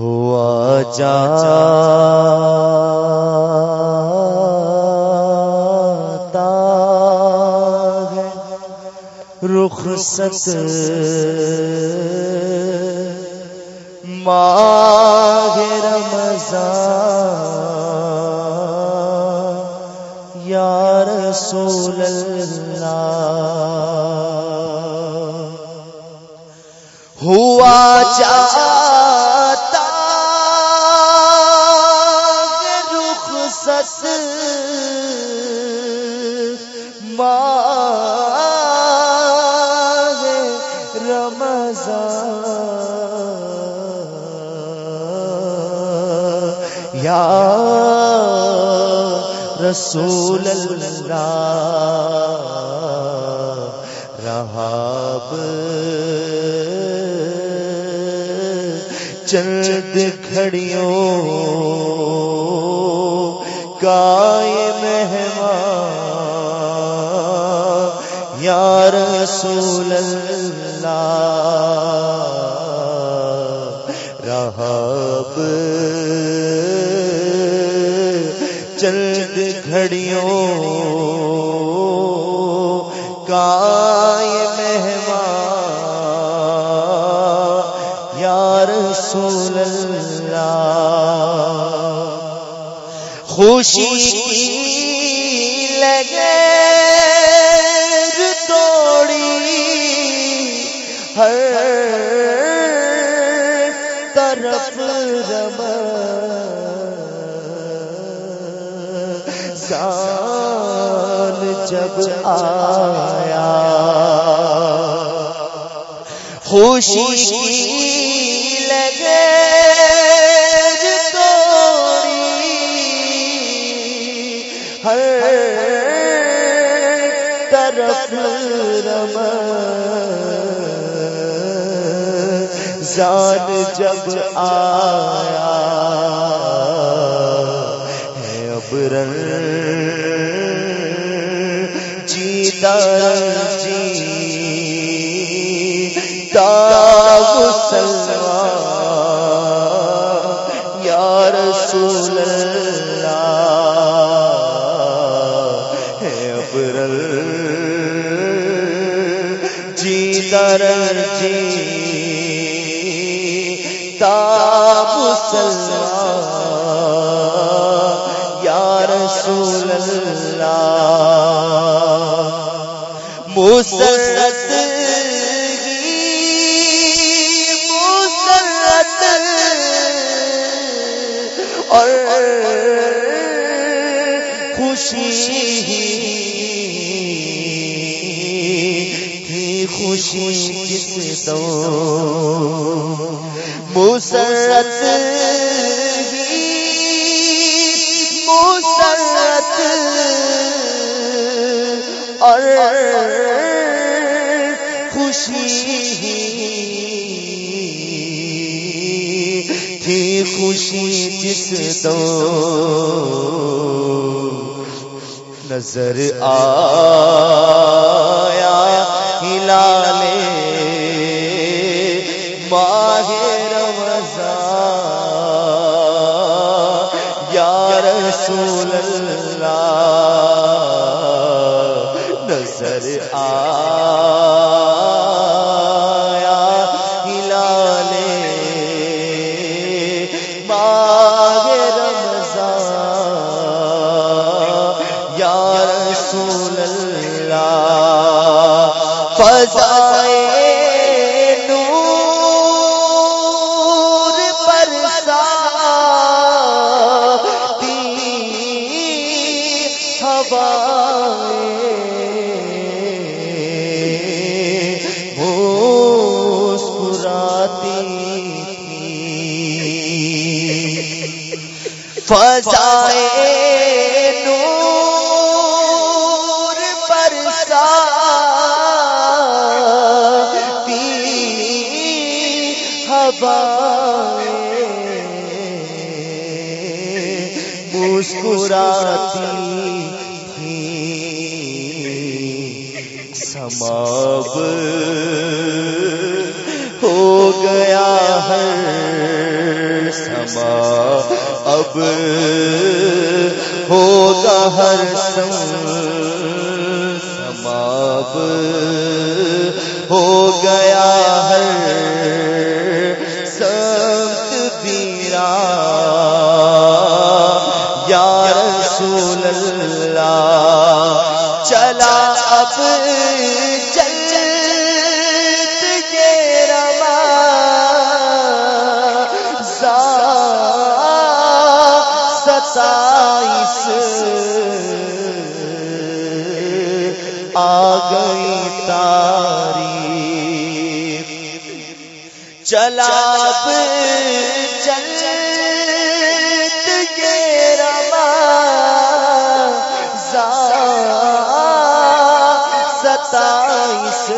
ہوا جا رخ ست ماہ رمضان یا رسول اللہ۔ ہوا جاتا رسول اللہ رہاب چند کھڑیوں کائے مہمان یا رسول چند گھڑیوں کائے مہمان یا رسول اللہ خوشی لگے توڑی ہر طرف رب سان جب آیا۔ خوشی لگے توڑی ہر طرف رم۔ زان جب آیا۔ ابرن جیتا جی مسلمان یا رسول اللہ ہے ابرل جی در جی مسلمان مسرت مسرت اور خوشی تھی خوشی کس تو مسرت مسرت تھی خوشی جس دو نظر آ فضائے نور پر برساتی ہوائیں مسکراتی سماب ہو گیا ہے سما۔ اب ہوگا ہر سم سماب ہو چلا چل تجھے ستائیس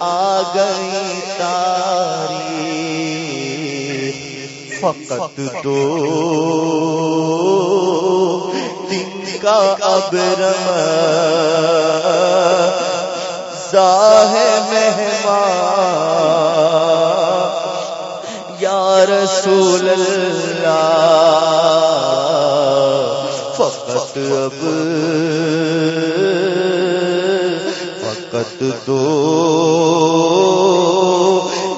آ گئی تاری فقط دو دن کا اب رم ظاہ مہمان، یا رسول اللہ، فقط اب، فقط دو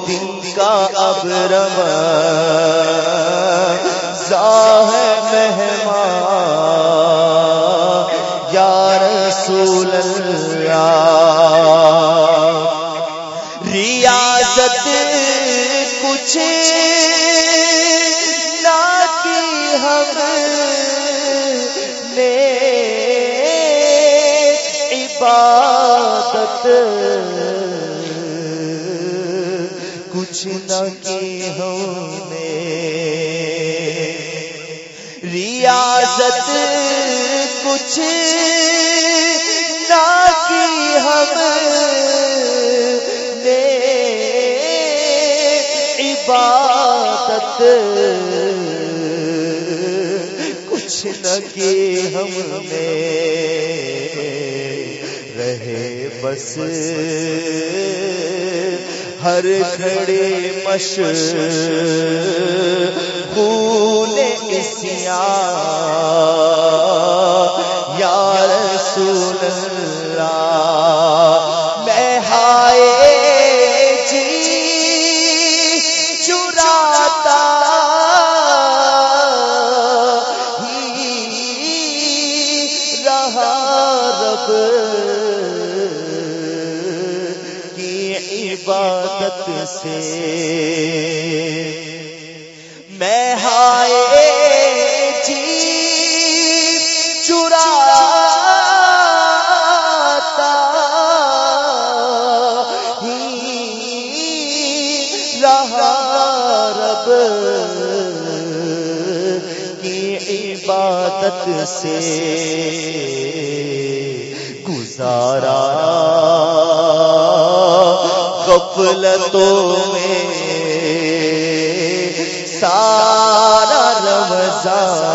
دن کا اب رم ظاہ مہمان۔ کچھ نہ کی ہم نے ریاضت کچھ نہ کی ہم نے۔ عبادت کچھ نہ کی ہم نے۔ رہے بس۔ ہر کھڑے مش پھول اسیا یا رسول اللہ میں ہائے جی چراتا ہی رہا رب سے میں ہائے جی چراتا ہی رہا رب کی عبادت سے گزارا غفلتوں میں سارا رمضان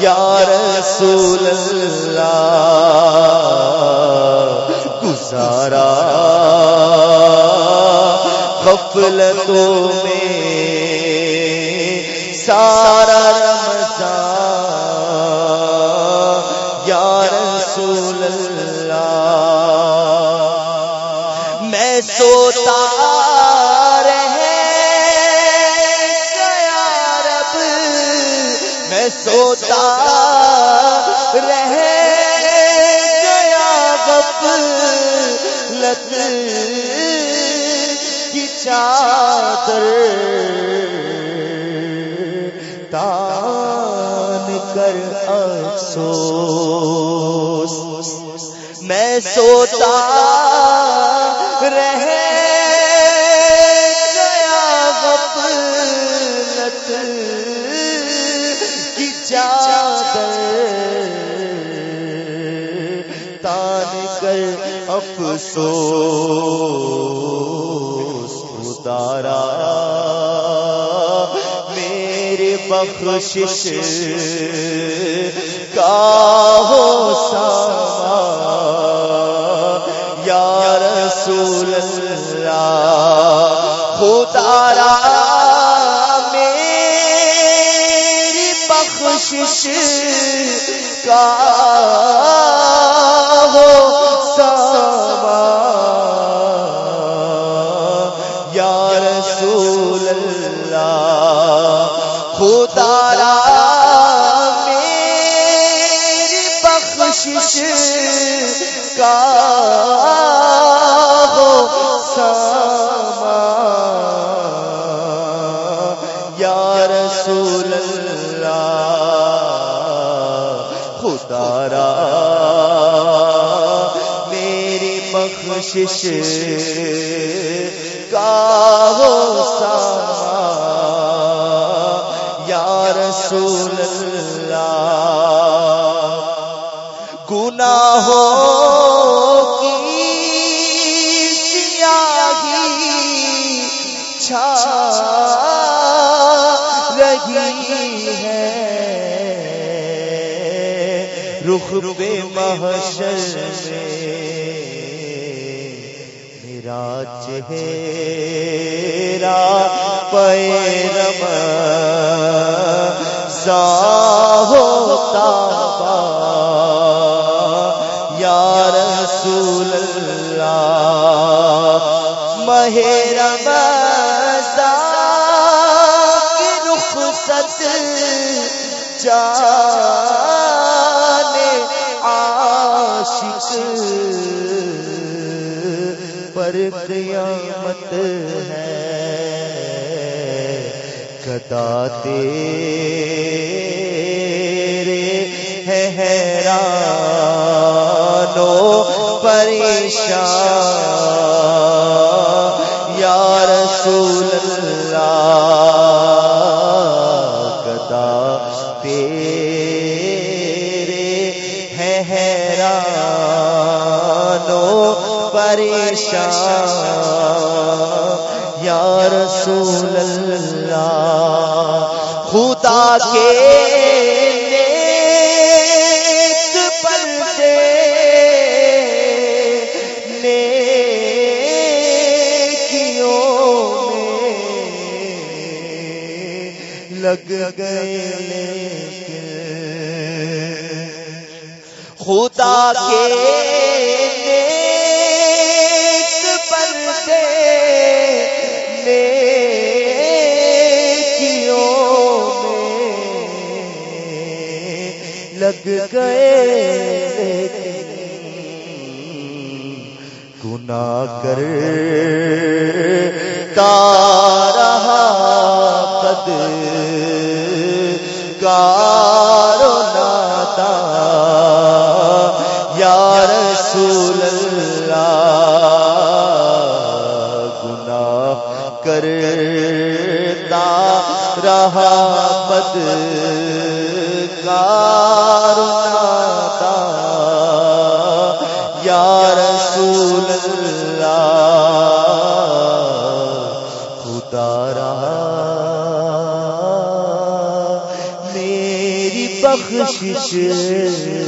یا رسول اللہ گزارا غفلتوں سوتا رہ گیا غفلت کی چادر تان کر افسوس اتارا میرے بخشش کا خدا میری بخشش کا ہو سما۔ یا رسول اللہ خدا میری بخشش کا بخشش کا ہو سما یا رسول اللہ، گناہوں کی سیاہی چھا رہی ہے۔ رخ محشر چہرہ پیرم سا ہوتا یا رسول اللہ مہرم قیامت ہے۔ کدا تیرے ہے حیرانو پریشان۔ یا رسول اللہ کدا تیرے ہے حیرانو پریشان۔ رسول اللہ۔ خدا کے نیک بندے۔ نیکیوں میں لگ گئے خدا کے لگ گئے لیکن گناہ کر رہا قد کارو ناتا یا رسول اللہ، گناہ کرتا رہا بد بخشش